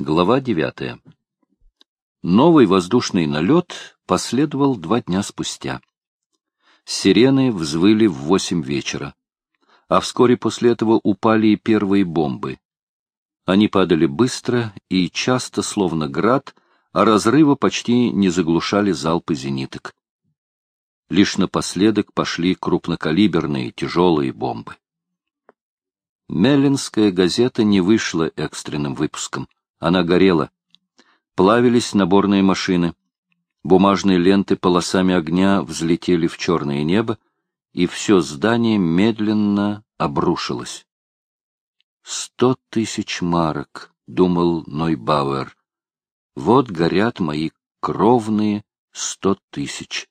Глава девятая. Новый воздушный налет последовал два дня спустя. Сирены взвыли в восемь вечера, а вскоре после этого упали и первые бомбы. Они падали быстро и часто, словно град, а разрывы почти не заглушали залпы зениток. Лишь напоследок пошли крупнокалиберные тяжелые бомбы. Меллинская газета не вышла экстренным выпуском. Она горела. Плавились наборные машины. Бумажные ленты полосами огня взлетели в черное небо, и все здание медленно обрушилось. «Сто тысяч марок», — думал Нойбауэр. «Вот горят мои кровные сто тысяч».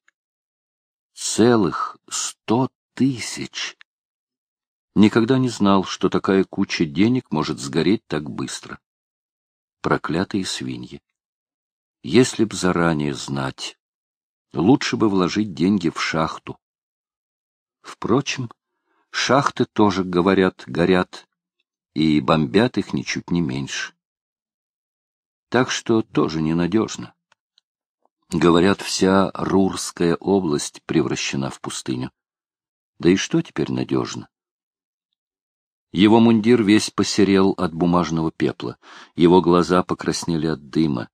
Целых сто тысяч! Никогда не знал, что такая куча денег может сгореть так быстро. Проклятые свиньи! Если б заранее знать, лучше бы вложить деньги в шахту. Впрочем, шахты тоже, говорят, горят, и бомбят их ничуть не меньше. Так что тоже ненадежно. Говорят, вся Рурская область превращена в пустыню. Да и что теперь надежно? Его мундир весь посерел от бумажного пепла, его глаза покраснели от дыма.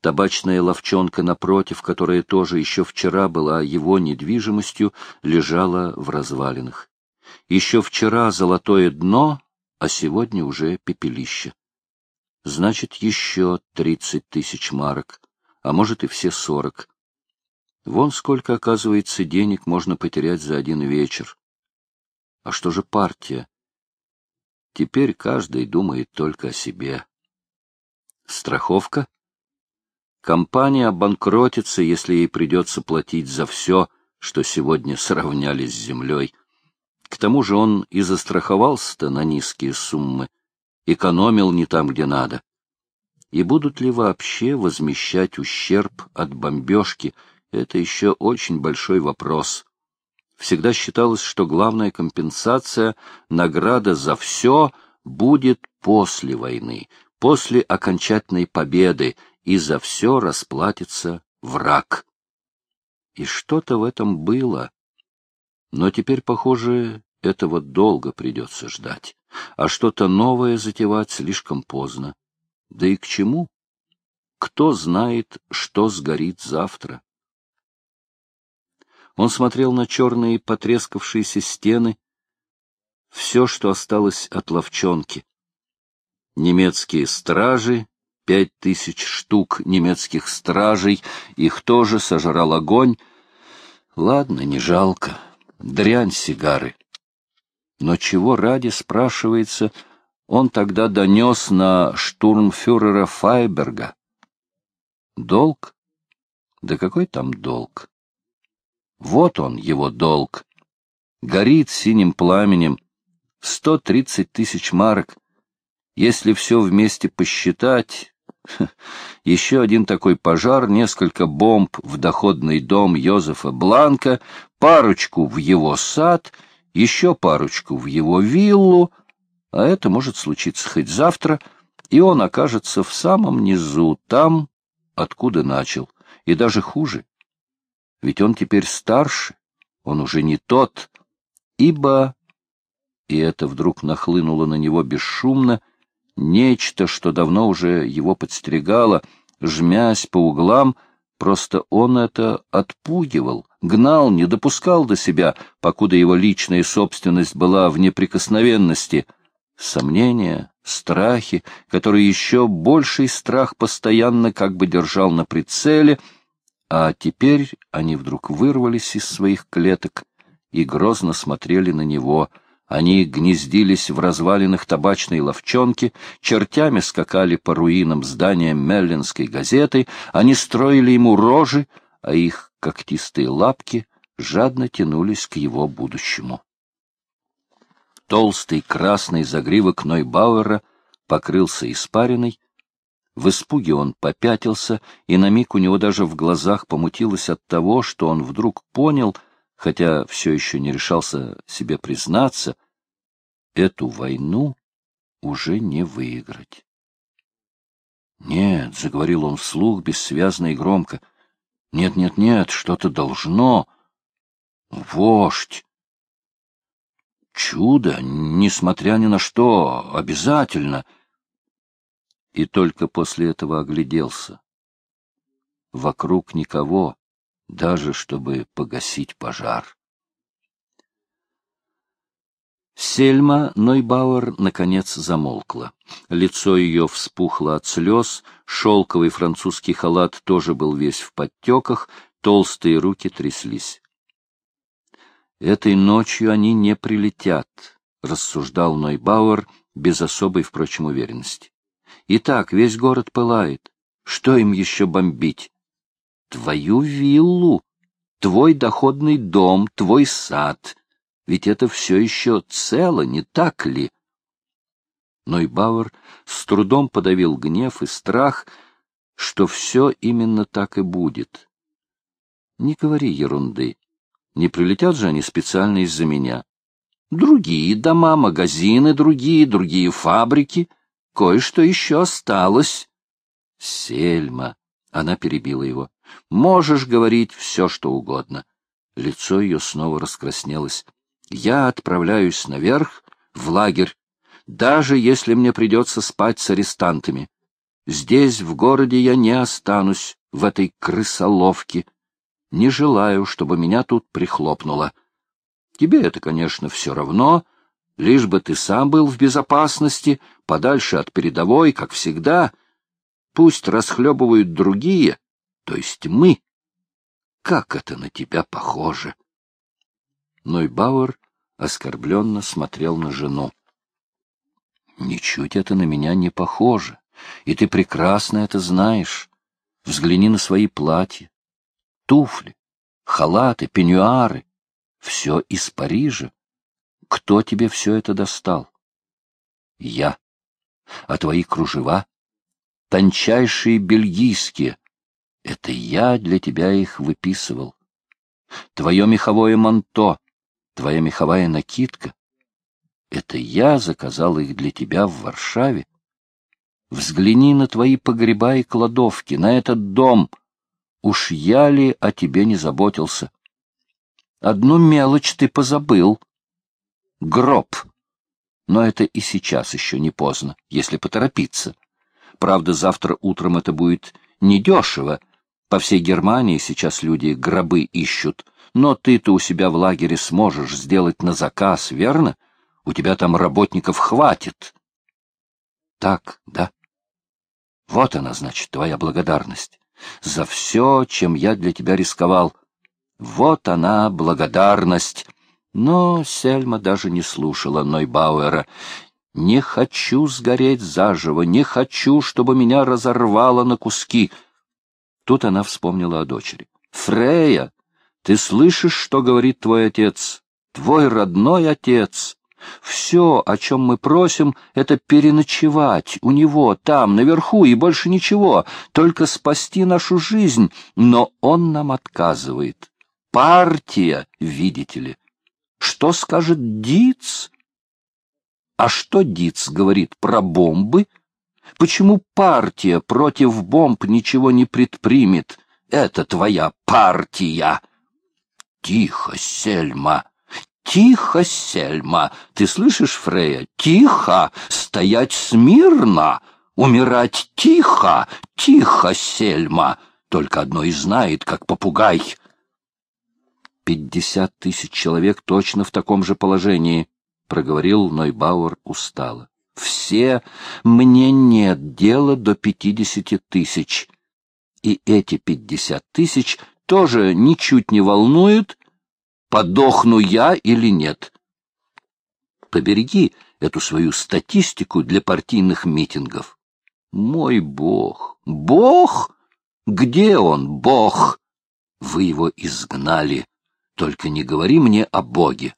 Табачная ловчонка напротив, которая тоже еще вчера была его недвижимостью, лежала в развалинах. Еще вчера золотое дно, а сегодня уже пепелище. Значит, еще тридцать тысяч марок а может и все сорок. Вон сколько, оказывается, денег можно потерять за один вечер. А что же партия? Теперь каждый думает только о себе. Страховка? Компания обанкротится, если ей придется платить за все, что сегодня сравняли с землей. К тому же он и застраховался-то на низкие суммы, экономил не там, где надо и будут ли вообще возмещать ущерб от бомбежки, это еще очень большой вопрос. Всегда считалось, что главная компенсация, награда за все, будет после войны, после окончательной победы, и за все расплатится враг. И что-то в этом было. Но теперь, похоже, этого долго придется ждать, а что-то новое затевать слишком поздно. Да и к чему? Кто знает, что сгорит завтра? Он смотрел на черные потрескавшиеся стены, все, что осталось от ловчонки. Немецкие стражи, пять тысяч штук немецких стражей, их тоже сожрал огонь. Ладно, не жалко, дрянь сигары. Но чего ради, спрашивается, — он тогда донес на штурмфюрера Файберга. Долг? Да какой там долг? Вот он, его долг. Горит синим пламенем. Сто тридцать тысяч марок. Если все вместе посчитать... Еще один такой пожар, несколько бомб в доходный дом Йозефа Бланка, парочку в его сад, еще парочку в его виллу, а это может случиться хоть завтра, и он окажется в самом низу, там, откуда начал, и даже хуже. Ведь он теперь старше, он уже не тот, ибо... И это вдруг нахлынуло на него бесшумно, нечто, что давно уже его подстерегало, жмясь по углам, просто он это отпугивал, гнал, не допускал до себя, покуда его личная собственность была в неприкосновенности — сомнения, страхи, которые еще больший страх постоянно как бы держал на прицеле, а теперь они вдруг вырвались из своих клеток и грозно смотрели на него. Они гнездились в развалинах табачной ловчонки, чертями скакали по руинам здания Меллинской газеты, они строили ему рожи, а их когтистые лапки жадно тянулись к его будущему. Толстый красный загривок Нойбауэра покрылся испариной. В испуге он попятился, и на миг у него даже в глазах помутилось от того, что он вдруг понял, хотя все еще не решался себе признаться, эту войну уже не выиграть. Нет, — заговорил он вслух, бессвязно и громко. Нет, нет, нет, что-то должно. Вождь. Чудо, несмотря ни на что, обязательно. И только после этого огляделся. Вокруг никого, даже чтобы погасить пожар. Сельма Нойбауэр наконец замолкла. Лицо ее вспухло от слез, шелковый французский халат тоже был весь в подтеках, толстые руки тряслись. «Этой ночью они не прилетят», — рассуждал Нойбауэр без особой, впрочем, уверенности. «Итак, весь город пылает. Что им еще бомбить? Твою виллу, твой доходный дом, твой сад» Ведь это все еще цело, не так ли? Нойбауэр с трудом подавил гнев и страх, что все именно так и будет. Не говори ерунды. Не прилетят же они специально из-за меня. Другие дома, магазины другие, другие фабрики. Кое-что еще осталось. Сельма. Она перебила его. Можешь говорить все, что угодно. Лицо ее снова раскраснелось я отправляюсь наверх, в лагерь, даже если мне придется спать с арестантами. Здесь, в городе, я не останусь, в этой крысоловке. Не желаю, чтобы меня тут прихлопнуло. Тебе это, конечно, все равно, лишь бы ты сам был в безопасности, подальше от передовой, как всегда. Пусть расхлебывают другие, то есть мы. Как это на тебя похоже! Нойбауэр оскорбленно смотрел на жену. «Ничуть это на меня не похоже, и ты прекрасно это знаешь. Взгляни на свои платья, туфли, халаты, пеньюары. Все из Парижа. Кто тебе все это достал? Я. А твои кружева? Тончайшие бельгийские. Это я для тебя их выписывал. Твое меховое манто Твоя меховая накидка — это я заказал их для тебя в Варшаве. Взгляни на твои погреба и кладовки, на этот дом. Уж я ли о тебе не заботился? Одну мелочь ты позабыл. Гроб. Но это и сейчас еще не поздно, если поторопиться. Правда, завтра утром это будет недешево. По всей Германии сейчас люди гробы ищут. Но ты-то у себя в лагере сможешь сделать на заказ, верно? У тебя там работников хватит. Так, да? Вот она, значит, твоя благодарность. За все, чем я для тебя рисковал. Вот она, благодарность. Но Сельма даже не слушала Нойбауэра. «Не хочу сгореть заживо, не хочу, чтобы меня разорвало на куски». Тут она вспомнила о дочери. «Фрея, ты слышишь, что говорит твой отец? Твой родной отец. Все, о чем мы просим, это переночевать у него, там, наверху, и больше ничего, только спасти нашу жизнь. Но он нам отказывает. Партия, видите ли. Что скажет Диц? А что Диц говорит про бомбы? Почему партия против бомб ничего не предпримет? Это твоя партия. Тихо, Сельма! Тихо, Сельма! Ты слышишь, Фрея? Тихо! Стоять смирно! Умирать тихо! Тихо, Сельма! Только одно и знает, как попугай. Пятьдесят тысяч человек точно в таком же положении, — проговорил Нойбауэр устало. Все, мне нет дела до пятидесяти тысяч. И эти пятьдесят тысяч тоже ничуть не волнует, подохну я или нет. Побереги эту свою статистику для партийных митингов. Мой бог! Бог? Где он, бог? Вы его изгнали. Только не говори мне о боге.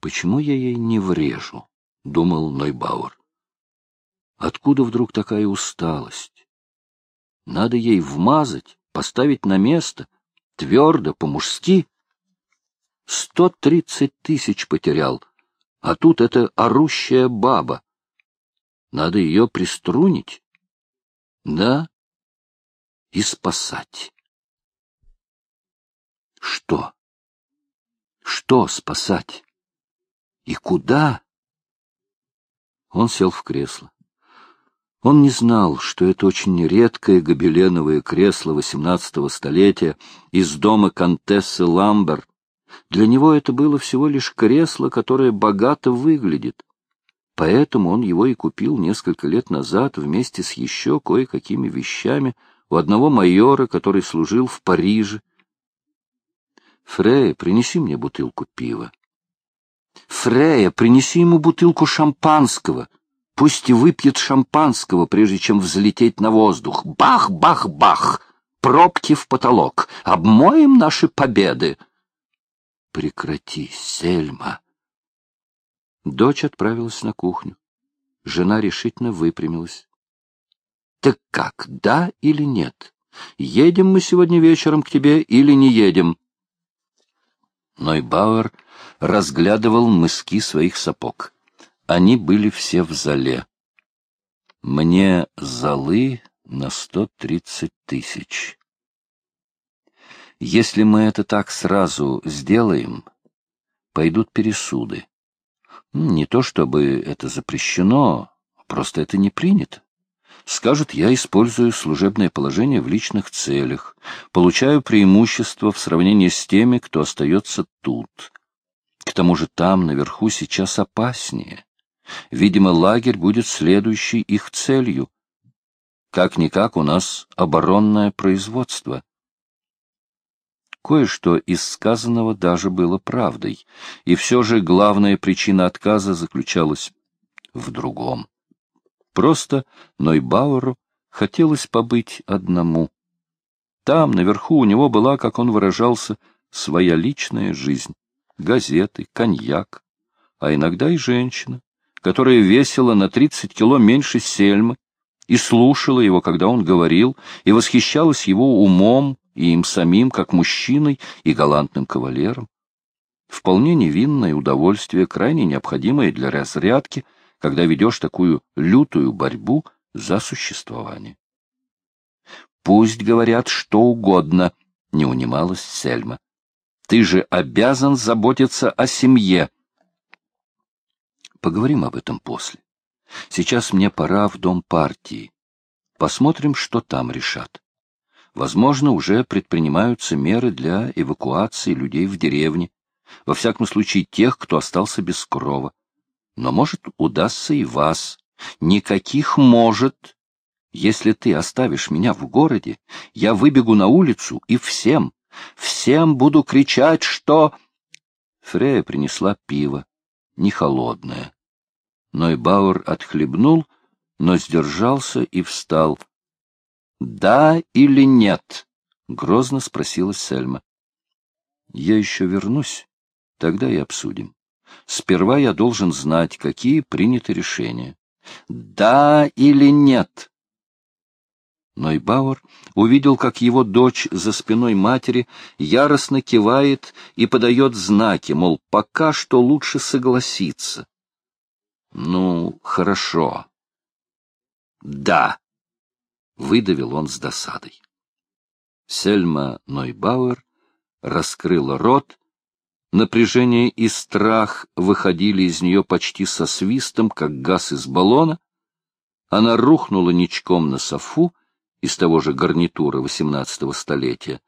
Почему я ей не врежу? — думал Нойбауэр. Откуда вдруг такая усталость? Надо ей вмазать, поставить на место, твердо, по-мужски. Сто тридцать тысяч потерял, а тут эта орущая баба. Надо ее приструнить. Да, и спасать. Что? Что спасать? И куда? Он сел в кресло. Он не знал, что это очень редкое гобеленовое кресло XVIII столетия из дома контессы Ламбер. Для него это было всего лишь кресло, которое богато выглядит. Поэтому он его и купил несколько лет назад вместе с еще кое-какими вещами у одного майора, который служил в Париже. «Фрея, принеси мне бутылку пива». «Фрея, принеси ему бутылку шампанского», Пусть выпьет шампанского, прежде чем взлететь на воздух. Бах, бах, бах! Пробки в потолок. Обмоем наши победы. Прекрати, Сельма. Дочь отправилась на кухню. Жена решительно выпрямилась. Так как, да или нет? Едем мы сегодня вечером к тебе или не едем? Нойбауэр разглядывал мыски своих сапог. Они были все в зале. Мне залы на сто тридцать тысяч. Если мы это так сразу сделаем, пойдут пересуды. Не то чтобы это запрещено, просто это не принято. Скажут, я использую служебное положение в личных целях, получаю преимущество в сравнении с теми, кто остается тут. К тому же там, наверху, сейчас опаснее. Видимо, лагерь будет следующей их целью. Как-никак у нас оборонное производство. Кое-что из сказанного даже было правдой, и все же главная причина отказа заключалась в другом. Просто Нойбауэру хотелось побыть одному. Там, наверху, у него была, как он выражался, своя личная жизнь, газеты, коньяк, а иногда и женщина, которая весила на 30 кило меньше Сельмы, и слушала его, когда он говорил, и восхищалась его умом и им самим, как мужчиной и галантным кавалером. Вполне невинное удовольствие, крайне необходимое для разрядки, когда ведешь такую лютую борьбу за существование. «Пусть говорят что угодно», — не унималась Сельма. «Ты же обязан заботиться о семье, Поговорим об этом после. Сейчас мне пора в дом партии. Посмотрим, что там решат. Возможно, уже предпринимаются меры для эвакуации людей в деревне, во всяком случае тех, кто остался без крова. Но, может, удастся и вас. Никаких «может». Если ты оставишь меня в городе, я выбегу на улицу и всем, всем буду кричать, что... Фрея принесла пиво, не холодное. Нойбауэр отхлебнул, но сдержался и встал. — Да или нет? — грозно спросила Сельма. — Я еще вернусь, тогда и обсудим. Сперва я должен знать, какие приняты решения. — Да или нет? Нойбауэр увидел, как его дочь за спиной матери яростно кивает и подает знаки, мол, пока что лучше согласиться. Ну, хорошо. Да, выдавил он с досадой. Сельма Нойбауэр раскрыла рот. Напряжение и страх выходили из нее почти со свистом, как газ из баллона. Она рухнула ничком на софу из того же гарнитура XVIII столетия.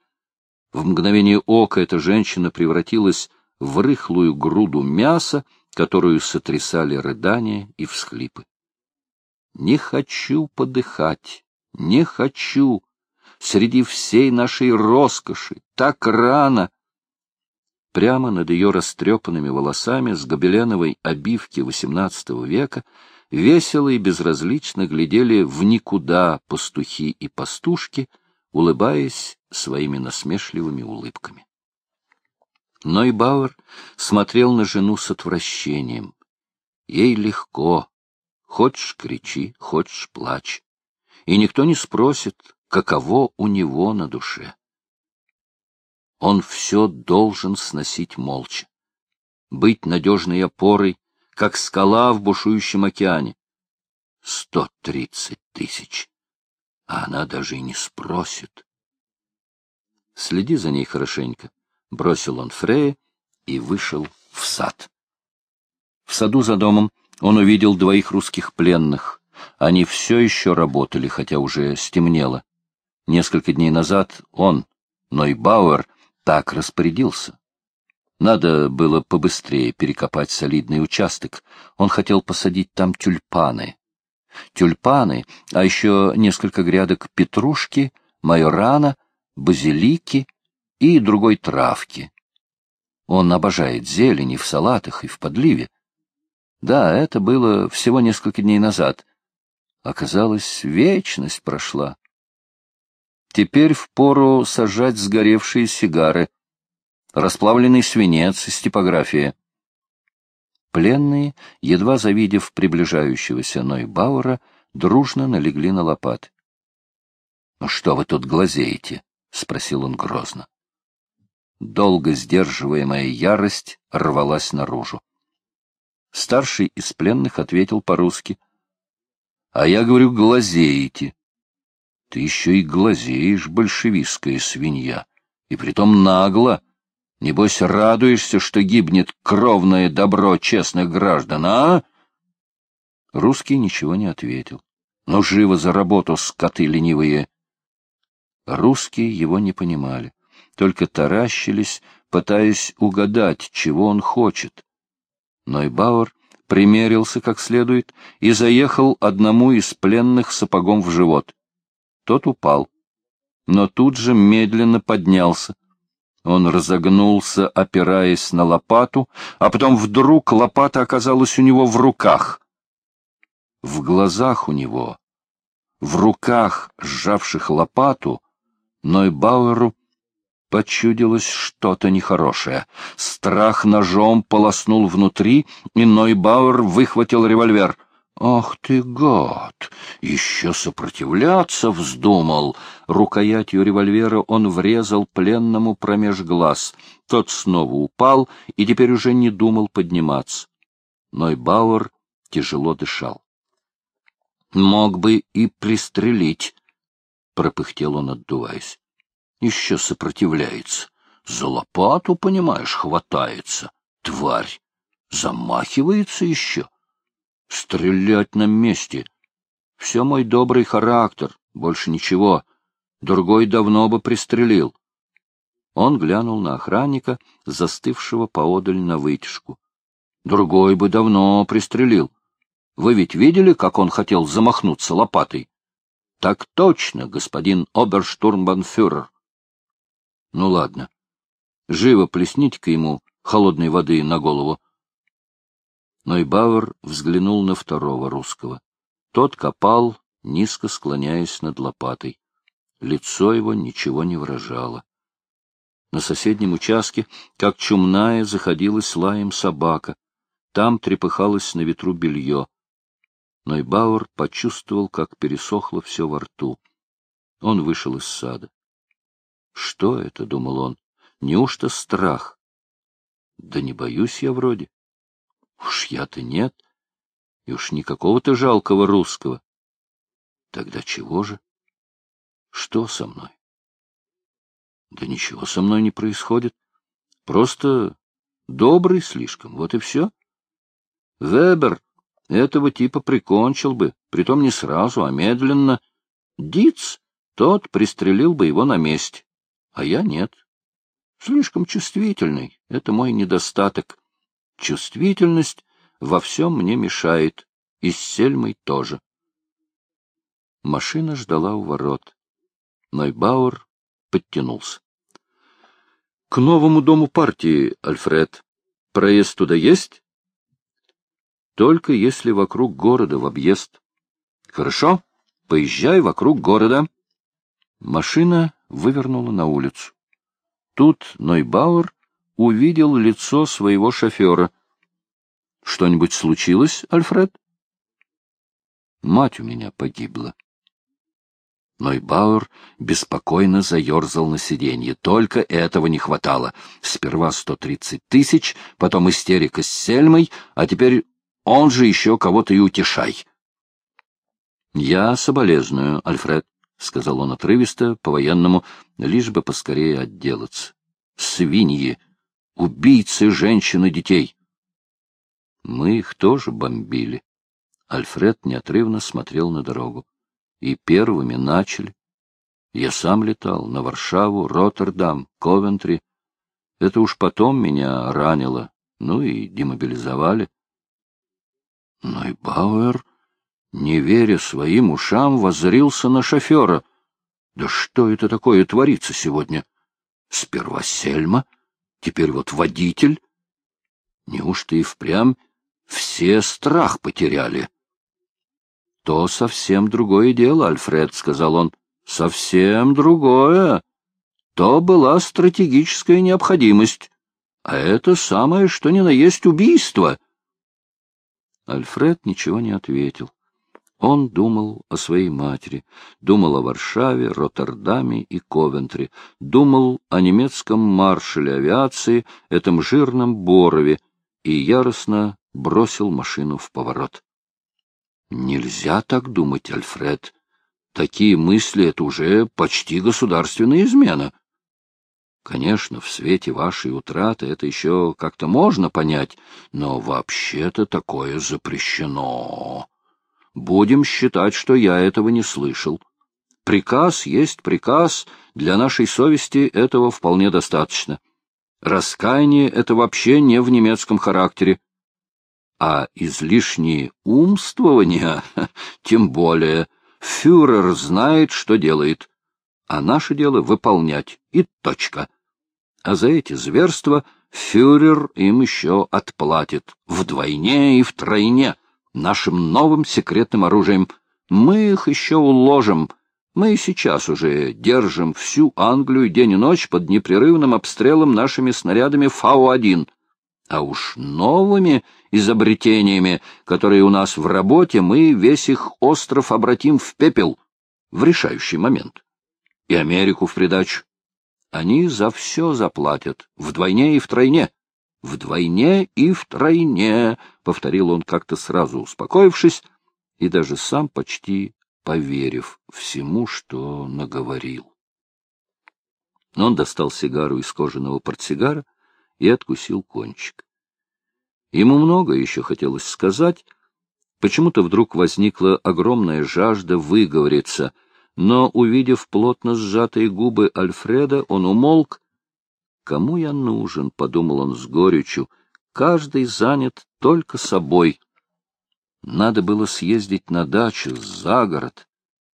В мгновение ока эта женщина превратилась в рыхлую груду мяса, которую сотрясали рыдания и всхлипы. Не хочу подыхать, не хочу. Среди всей нашей роскоши, так рано. Прямо над ее растрепанными волосами с гобеленовой обивки XVIII века весело и безразлично глядели в никуда пастухи и пастушки, улыбаясь своими насмешливыми улыбками. Нойбауэр смотрел на жену с отвращением. Ей легко. Хочешь — кричи, хочешь — плачь. И никто не спросит, каково у него на душе. Он все должен сносить молча. Быть надежной опорой, как скала в бушующем океане. Сто тридцать тысяч. а она даже и не спросит. Следи за ней хорошенько, — бросил он Фрея и вышел в сад. В саду за домом он увидел двоих русских пленных. Они все еще работали, хотя уже стемнело. Несколько дней назад он, Нойбауэр, так распорядился. Надо было побыстрее перекопать солидный участок. Он хотел посадить там тюльпаны. Тюльпаны, а еще несколько грядок петрушки, майорана, базилики и другой травки. Он обожает зелени в салатах и в подливе. Да, это было всего несколько дней назад. Оказалось, вечность прошла. Теперь впору сажать сгоревшие сигары, расплавленный свинец из типографии. Пленные, едва завидев приближающегося Нойбауэра, дружно налегли на лопаты. — Ну что вы тут глазеете? — спросил он грозно. Долго сдерживаемая ярость рвалась наружу. Старший из пленных ответил по-русски. — А я говорю, глазеете. — Ты еще и глазеешь, большевистская свинья, и притом нагло. Небось, радуешься, что гибнет кровное добро честных граждан, а? Русский ничего не ответил. Но живо за работу, скоты ленивые. Русские его не понимали, только таращились, пытаясь угадать, чего он хочет. Нойбауэр примерился как следует и заехал одному из пленных сапогом в живот. Тот упал, но тут же медленно поднялся. Он разогнулся, опираясь на лопату, а потом вдруг лопата оказалась у него в руках. В глазах у него, в руках, сжавших лопату, Нойбауэру почудилось что-то нехорошее. Страх ножом полоснул внутри, и Нойбауэр выхватил револьвер. «Ах ты, гад! Еще сопротивляться вздумал!» Рукоятью револьвера он врезал пленному промеж глаз. Тот снова упал и теперь уже не думал подниматься. Нойбауэр тяжело дышал. «Мог бы и пристрелить», — пропыхтел он, отдуваясь еще сопротивляется. За лопату, понимаешь, хватается. Тварь! Замахивается еще. Стрелять на месте. Все мой добрый характер, больше ничего. Другой давно бы пристрелил. Он глянул на охранника, застывшего поодаль на вытяжку. Другой бы давно пристрелил. Вы ведь видели, как он хотел замахнуться лопатой? — Так точно, господин оберштурмбанфюрер. Ну ладно. Живо плесните-ка ему холодной воды на голову. Но и Бауэр взглянул на второго русского. Тот копал, низко склоняясь над лопатой. Лицо его ничего не выражало. На соседнем участке, как чумная, заходилась лаем собака. Там трепыхалось на ветру белье. Но и Бауэр почувствовал, как пересохло все во рту. Он вышел из сада. Что это, — думал он, — неужто страх? Да не боюсь я вроде. Уж я-то нет, и уж никакого-то жалкого русского. Тогда чего же? Что со мной? Да ничего со мной не происходит. Просто добрый слишком, вот и все. Вебер этого типа прикончил бы, притом не сразу, а медленно. Диц, тот пристрелил бы его на месте а я нет. Слишком чувствительный — это мой недостаток. Чувствительность во всем мне мешает, и с Сельмой тоже. Машина ждала у ворот. Нойбауэр подтянулся. — К новому дому партии, Альфред. Проезд туда есть? — Только если вокруг города в объезд. — Хорошо, поезжай вокруг города. Машина вывернула на улицу. Тут Нойбауэр увидел лицо своего шофера. — Что-нибудь случилось, Альфред? — Мать у меня погибла. Нойбауэр беспокойно заерзал на сиденье. Только этого не хватало. Сперва сто тридцать тысяч, потом истерика с Сельмой, а теперь он же еще кого-то и утешай. — Я соболезную, Альфред. — сказал он отрывисто, по-военному, лишь бы поскорее отделаться. — Свиньи! Убийцы женщин и детей! Мы их тоже бомбили. Альфред неотрывно смотрел на дорогу. И первыми начали. Я сам летал на Варшаву, Роттердам, Ковентри. Это уж потом меня ранило, ну и демобилизовали. Но и Бауэр, не веря своим ушам, воззрился на шофера. Да что это такое творится сегодня? Сперва Сельма, теперь вот водитель. Неужто и впрямь все страх потеряли? — То совсем другое дело, Альфред, — сказал он. — Совсем другое. То была стратегическая необходимость. А это самое, что ни на есть убийство. Альфред ничего не ответил. Он думал о своей матери, думал о Варшаве, Роттердаме и Ковентри, думал о немецком маршале авиации, этом жирном Борове, и яростно бросил машину в поворот. Нельзя так думать, Альфред. Такие мысли — это уже почти государственная измена. Конечно, в свете вашей утраты это еще как-то можно понять, но вообще-то такое запрещено. Будем считать, что я этого не слышал. Приказ есть приказ, для нашей совести этого вполне достаточно. Раскаяние — это вообще не в немецком характере. А излишние умствования, тем более, фюрер знает, что делает. А наше дело — выполнять, и точка а за эти зверства фюрер им еще отплатит вдвойне и втройне нашим новым секретным оружием. Мы их еще уложим. Мы сейчас уже держим всю Англию день и ночь под непрерывным обстрелом нашими снарядами Фау-1. А уж новыми изобретениями, которые у нас в работе, мы весь их остров обратим в пепел в решающий момент. И Америку в придачу. Они за все заплатят, вдвойне и втройне. Вдвойне и втройне, — повторил он как-то сразу успокоившись, и даже сам почти поверив всему, что наговорил. Он достал сигару из кожаного портсигара и откусил кончик. Ему много еще хотелось сказать. Почему-то вдруг возникла огромная жажда выговориться — но, увидев плотно сжатые губы Альфреда, он умолк. «Кому я нужен?» — подумал он с горечью. «Каждый занят только собой. Надо было съездить на дачу, за город.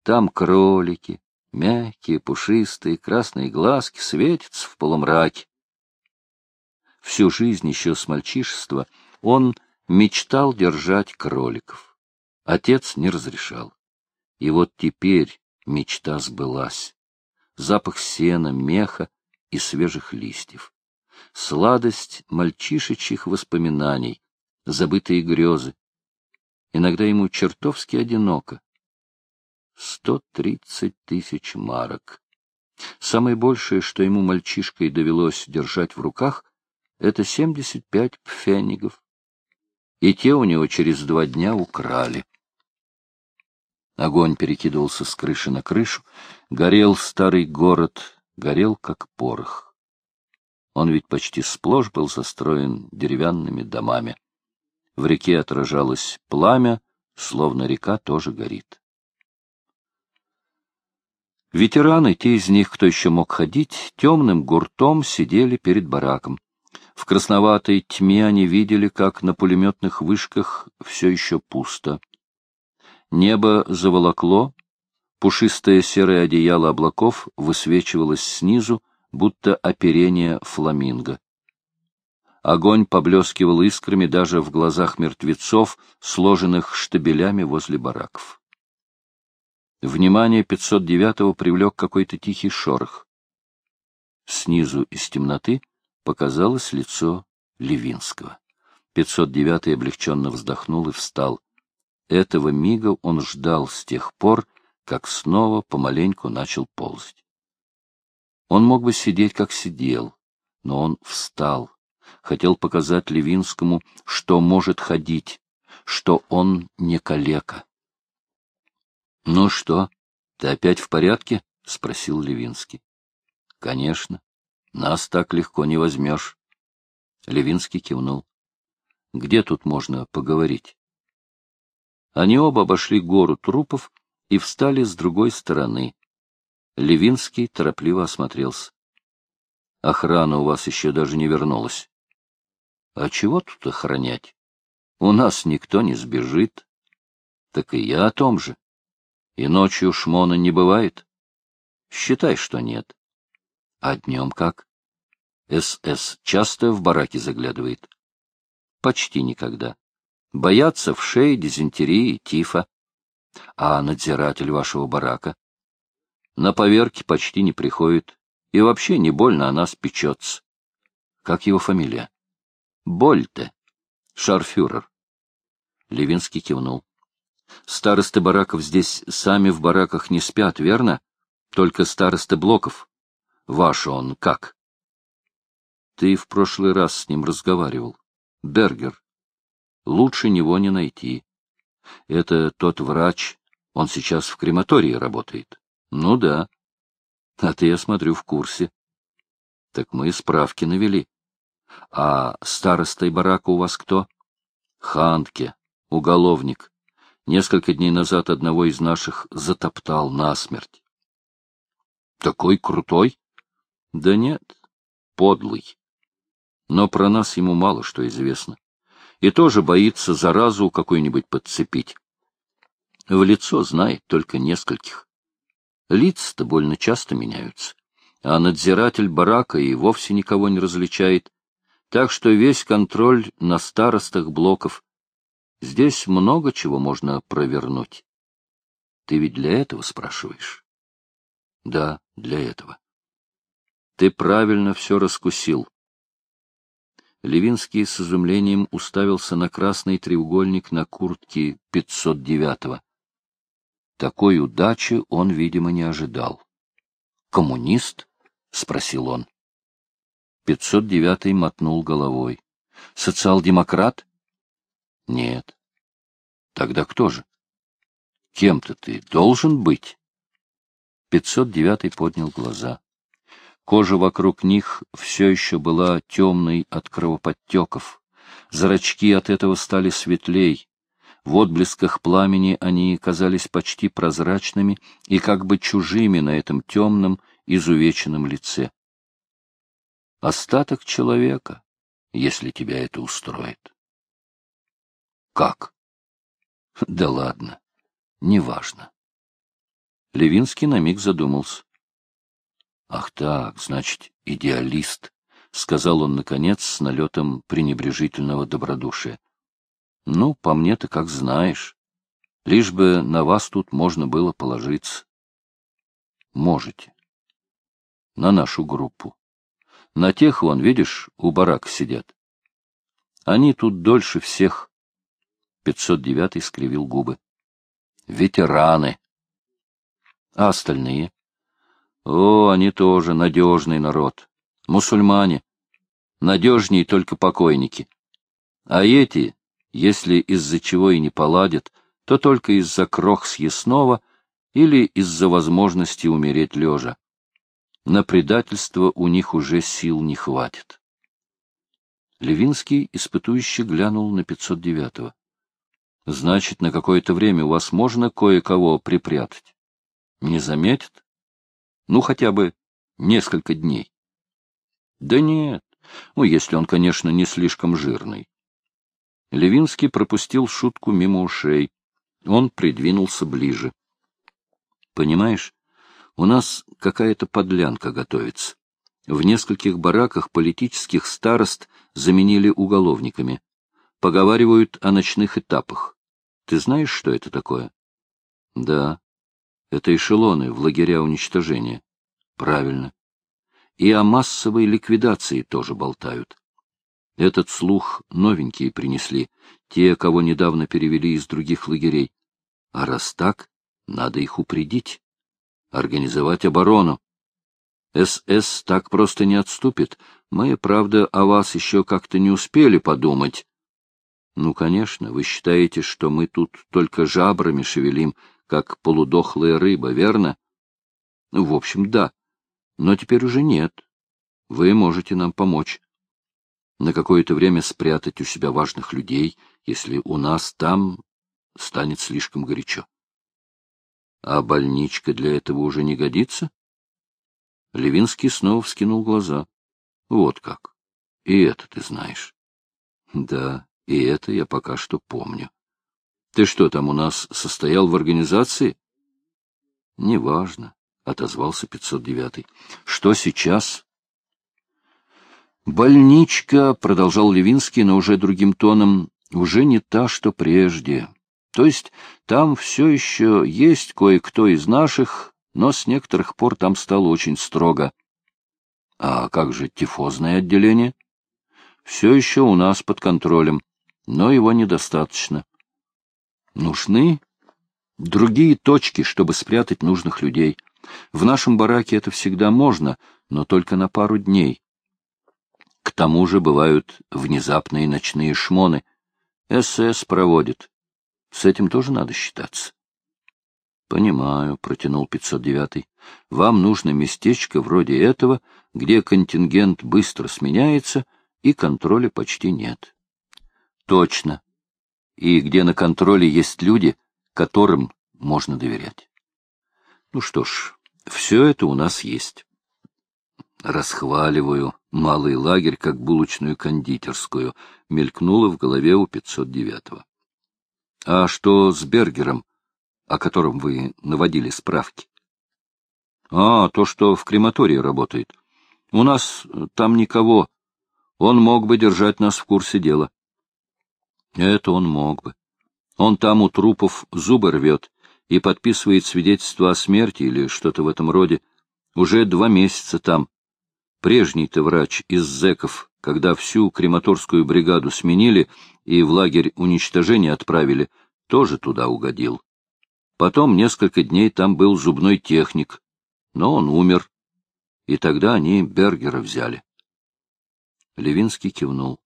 Там кролики, мягкие, пушистые, красные глазки светятся в полумраке. Всю жизнь еще с мальчишества он мечтал держать кроликов. Отец не разрешал. И вот теперь, Мечта сбылась. Запах сена, меха и свежих листьев. Сладость мальчишечьих воспоминаний, забытые грезы. Иногда ему чертовски одиноко. Сто тридцать тысяч марок. Самое большее, что ему мальчишкой довелось держать в руках, это семьдесят пять пфенигов. И те у него через два дня украли. Огонь перекидывался с крыши на крышу, горел старый город, горел как порох. Он ведь почти сплошь был застроен деревянными домами. В реке отражалось пламя, словно река тоже горит. Ветераны, те из них, кто еще мог ходить, темным гуртом сидели перед бараком. В красноватой тьме они видели, как на пулеметных вышках все еще пусто. Небо заволокло, пушистое серое одеяло облаков высвечивалось снизу, будто оперение фламинго. Огонь поблескивал искрами даже в глазах мертвецов, сложенных штабелями возле бараков. Внимание 509-го привлек какой-то тихий шорох. Снизу из темноты показалось лицо Левинского. 509-й облегченно вздохнул и встал. Этого мига он ждал с тех пор, как снова помаленьку начал ползать. Он мог бы сидеть, как сидел, но он встал, хотел показать Левинскому, что может ходить, что он не калека. — Ну что, — Ты опять в порядке? — спросил Левинский. — Конечно. Нас так легко не возьмешь. Левинский кивнул. — Где тут можно поговорить? Они оба обошли гору трупов и встали с другой стороны. Левинский торопливо осмотрелся. — Охрана у вас еще даже не вернулась. — А чего тут охранять? У нас никто не сбежит. Так и я о том же. И ночью шмона не бывает? Считай, что нет. А днем как? СС часто в бараки заглядывает? Почти никогда. Боятся в шее дизентерии, тифа. А надзиратель вашего барака? На поверки почти не приходит. И вообще не больно о нас печется. Как его фамилия? Больте. Шарфюрер. Левинский кивнул. Старосты бараков здесь сами в бараках не спят, верно? Только старосты блоков. Ваш он как? Ты в прошлый раз с ним разговаривал. Бергер. Лучше него не найти. Это тот врач, он сейчас в крематории работает. Ну да. А ты, я смотрю, в курсе. Так мы справки навели. А старостой барака у вас кто? Хантке, уголовник. Несколько дней назад одного из наших затоптал насмерть. Такой крутой? Да нет, подлый. Но про нас ему мало что известно. И тоже боится заразу какую-нибудь подцепить. В лицо знает только нескольких. Лица-то больно часто меняются. А надзиратель барака и вовсе никого не различает. Так что весь контроль на старостах блоков Здесь много чего можно провернуть. Ты ведь для этого спрашиваешь? Да, для этого. Ты правильно все раскусил. Левинский с изумлением уставился на красный треугольник на куртке 509-го. Такой удачи он, видимо, не ожидал. «Коммунист?» — спросил он. 509-й мотнул головой. «Социал-демократ?» Нет. Тогда кто же? Кем-то ты должен быть. 509 поднял глаза. Кожа вокруг них все еще была темной от кровоподтеков. Зрачки от этого стали светлей. В отблесках пламени они казались почти прозрачными и как бы чужими на этом темном, изувеченном лице. Остаток человека, если тебя это устроит. Как? Да ладно, неважно. Левинский на миг задумался. Ах так, значит, идеалист, — сказал он, наконец, с налетом пренебрежительного добродушия. Ну, по мне-то как знаешь. Лишь бы на вас тут можно было положиться. Можете. На нашу группу. На тех, вон, видишь, у барак сидят. Они тут дольше всех 509 скривил губы. Ветераны. А остальные? О, они тоже надежный народ. Мусульмане. Надежнее только покойники. А эти, если из-за чего и не поладят, то только из-за крох съестного или из-за возможности умереть лежа. На предательство у них уже сил не хватит. Левинский испытующе глянул на 509-го. Значит, на какое-то время у вас можно кое-кого припрятать? Не заметят? Ну, хотя бы несколько дней. Да нет, ну, если он, конечно, не слишком жирный. Левинский пропустил шутку мимо ушей. Он придвинулся ближе. Понимаешь, у нас какая-то подлянка готовится. В нескольких бараках политических старост заменили уголовниками. Поговаривают о ночных этапах. Ты знаешь, что это такое? Да. Это эшелоны в лагеря уничтожения. Правильно. И о массовой ликвидации тоже болтают. Этот слух новенькие принесли, те, кого недавно перевели из других лагерей. А раз так, надо их упредить, организовать оборону. СС так просто не отступит. Мы, правда, о вас еще как-то не успели подумать. Ну, конечно, вы считаете, что мы тут только жабрами шевелим, как полудохлая рыба, верно? Ну, в общем, да. Но теперь уже нет. Вы можете нам помочь. На какое-то время спрятать у себя важных людей, если у нас там станет слишком горячо. А больничка для этого уже не годится? Левинский снова вскинул глаза. Вот как. И это ты знаешь. Да, и это я пока что помню. Ты что, там у нас состоял в организации? Неважно, — отозвался 509. Что сейчас? Больничка, — продолжал Левинский, но уже другим тоном, — уже не та, что прежде. То есть там все еще есть кое-кто из наших, но с некоторых пор там стало очень строго. А как же тифозное отделение? Все еще у нас под контролем, но его недостаточно. Нужны другие точки, чтобы спрятать нужных людей. В нашем бараке это всегда можно, но только на пару дней. К тому же бывают внезапные ночные шмоны. СС проводит. С этим тоже надо считаться. — Понимаю, — протянул 509-й. — Вам нужно местечко вроде этого, где контингент быстро сменяется и контроля почти нет. — Точно. И где на контроле есть люди, которым можно доверять. Ну что ж, все это у нас есть. Расхваливаю малый лагерь как булочную кондитерскую, мелькнуло в голове у 509-го. А что с Бергером? о котором вы наводили справки. — А, то, что в крематории работает. У нас там никого. Он мог бы держать нас в курсе дела. — Это он мог бы. Он там у трупов зубы рвет и подписывает свидетельство о смерти или что-то в этом роде. Уже два месяца там. Прежний-то врач из зэков, когда всю крематорскую бригаду сменили и в лагерь уничтожения отправили, тоже туда угодил. Потом несколько дней там был зубной техник, но он умер, и тогда они Бергера взяли. Левинский кивнул.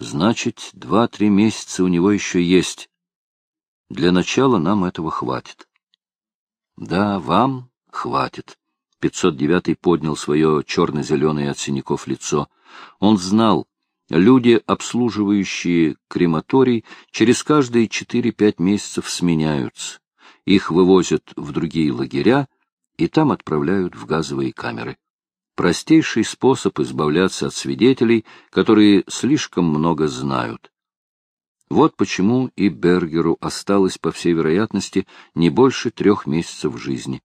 Значит, два-три месяца у него еще есть. Для начала нам этого хватит. Да, вам хватит. 509-й поднял свое черно-зеленое от синяков лицо. Он знал, люди, обслуживающие крематорий, через каждые четыре-пять месяцев сменяются. Их вывозят в другие лагеря и там отправляют в газовые камеры. Простейший способ избавляться от свидетелей, которые слишком много знают. Вот почему и Бергеру осталось, по всей вероятности, не больше трех месяцев жизни.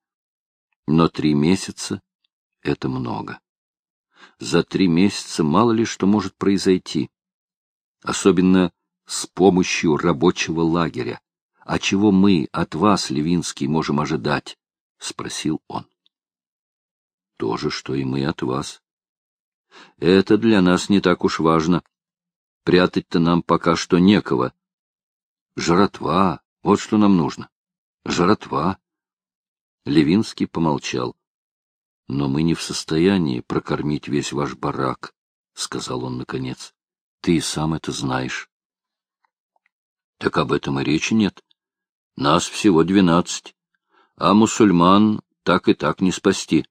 Но три месяца — это много. За три месяца мало ли что может произойти. Особенно с помощью рабочего лагеря. — А чего мы от вас, Левинский, можем ожидать? — спросил он. — То же, что и мы от вас. — Это для нас не так уж важно. Прятать-то нам пока что некого. Жратва — вот что нам нужно. Жратва. Левинский помолчал. — Но мы не в состоянии прокормить весь ваш барак, — сказал он наконец. — Ты сам это знаешь. — Так об этом и речи нет. Нас всего двенадцать, а мусульман так и так не спасти.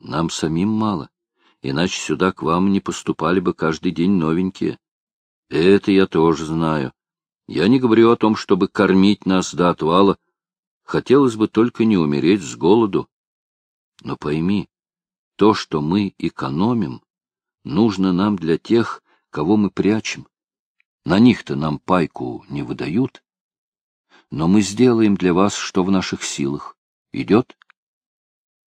Нам самим мало, иначе сюда к вам не поступали бы каждый день новенькие. Это я тоже знаю. Я не говорю о том, чтобы кормить нас до отвала. Хотелось бы только не умереть с голоду. Но пойми, то, что мы экономим, нужно нам для тех, кого мы прячем. На них-то нам пайку не выдают. Но мы сделаем для вас, что в наших силах. Идет?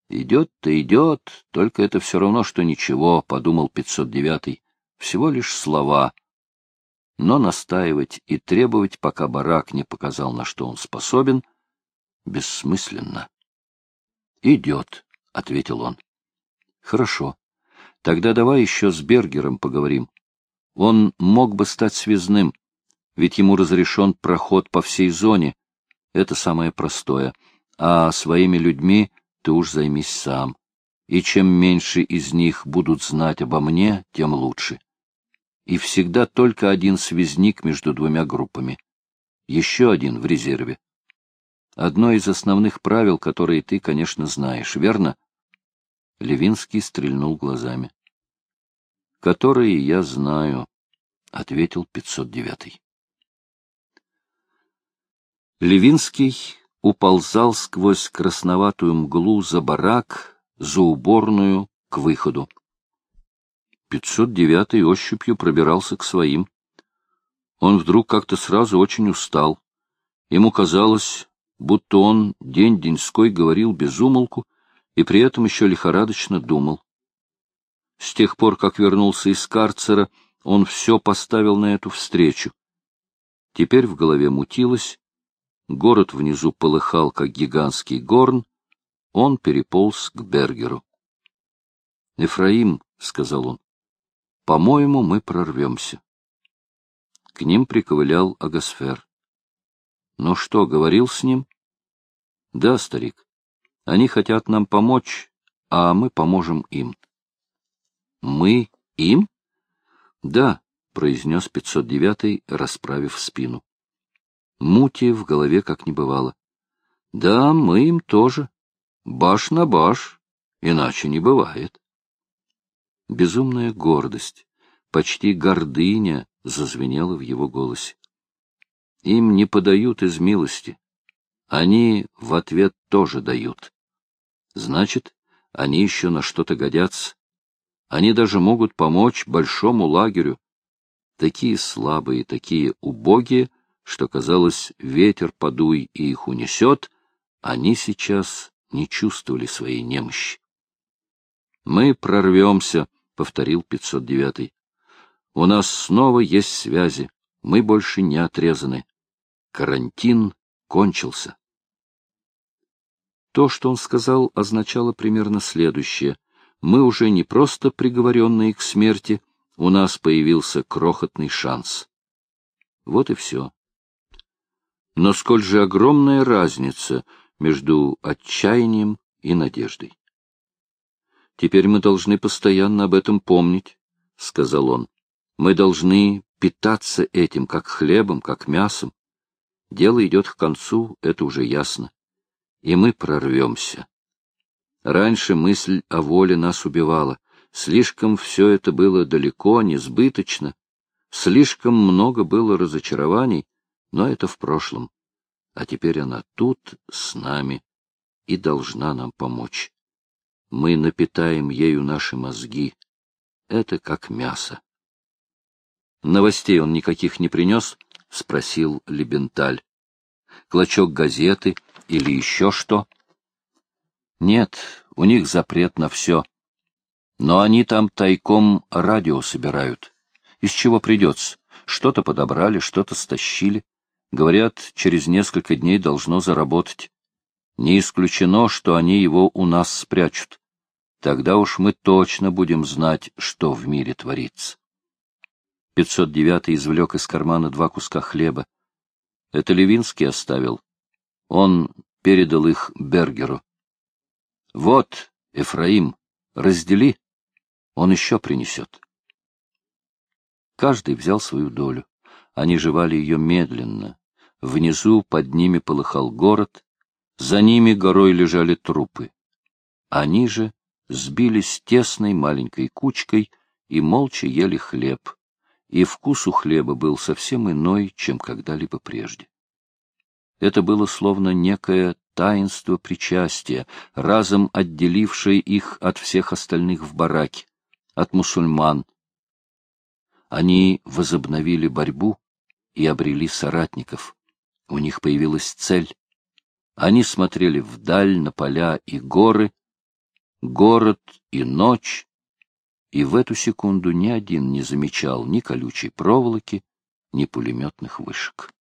Идет-то идет, только это все равно, что ничего, — подумал 509-й. Всего лишь слова. Но настаивать и требовать, пока барак не показал, на что он способен, бессмысленно. — Идет, — ответил он. — Хорошо. Тогда давай еще с Бергером поговорим. Он мог бы стать связным ведь ему разрешен проход по всей зоне. Это самое простое. А своими людьми ты уж займись сам. И чем меньше из них будут знать обо мне, тем лучше. И всегда только один связник между двумя группами. Еще один в резерве. Одно из основных правил, которые ты, конечно, знаешь, верно? Левинский стрельнул глазами. — Которые я знаю, — ответил 509-й. Левинский уползал сквозь красноватую мглу за барак, за уборную, к выходу. 509-й ощупью пробирался к своим. Он вдруг как-то сразу очень устал. Ему казалось, будто он день-деньской говорил без умолку и при этом еще лихорадочно думал. С тех пор, как вернулся из карцера, он все поставил на эту встречу. Теперь в голове мутилось, город внизу полыхал, как гигантский горн, он переполз к Бергеру. — Эфраим, — сказал он, — по-моему, мы прорвемся. К ним приковылял Агасфер. — Ну что, говорил с ним? — Да, старик. Они хотят нам помочь, а мы поможем им. — Мы им? — Да, — произнес 509-й, расправив спину. Мути в голове как не бывало. — Да, мы им тоже. Баш на баш. Иначе не бывает. Безумная гордость, почти гордыня зазвенела в его голосе. Им не подают из милости. Они в ответ тоже дают. Значит, они еще на что-то годятся. Они даже могут помочь большому лагерю. Такие слабые, такие убогие, что, казалось, ветер подуй и их унесет, они сейчас не чувствовали своей немощи. Мы прорвемся, — повторил 509-й. — У нас снова есть связи. Мы больше не отрезаны. Карантин кончился. То, что он сказал, означало примерно следующее. Мы уже не просто приговоренные к смерти, у нас появился крохотный шанс. Вот и все. Но сколь же огромная разница между отчаянием и надеждой. Теперь мы должны постоянно об этом помнить, — сказал он. Мы должны питаться этим, как хлебом, как мясом. Дело идет к концу, это уже ясно. И мы прорвемся. Раньше мысль о воле нас убивала. Слишком все это было далеко, несбыточно. Слишком много было разочарований, но это в прошлом. А теперь она тут, с нами, и должна нам помочь. Мы напитаем ею наши мозги. Это как мясо. Новостей он никаких не принес? — спросил Лебенталь. Клочок газеты или еще что? Нет, у них запрет на все. Но они там тайком радио собирают. Из чего придется? Что-то подобрали, что-то стащили. Говорят, через несколько дней должно заработать. Не исключено, что они его у нас спрячут. Тогда уж мы точно будем знать, что в мире творится. 509 извлек из кармана два куска хлеба. Это Левинский оставил. Он передал их Бергеру. Вот, Эфраим, раздели, он еще принесет. Каждый взял свою долю. Они жевали ее медленно. Внизу под ними полыхал город, за ними горой лежали трупы. Они же сбились тесной маленькой кучкой и молча ели хлеб, и вкус у хлеба был совсем иной, чем когда-либо прежде. Это было словно некое таинство причастия, разом отделившее их от всех остальных в бараке, от мусульман. Они возобновили борьбу и обрели соратников. У них появилась цель. Они смотрели вдаль на поля и горы, город и ночь, и в эту секунду ни один не замечал ни колючей проволоки, ни пулеметных вышек.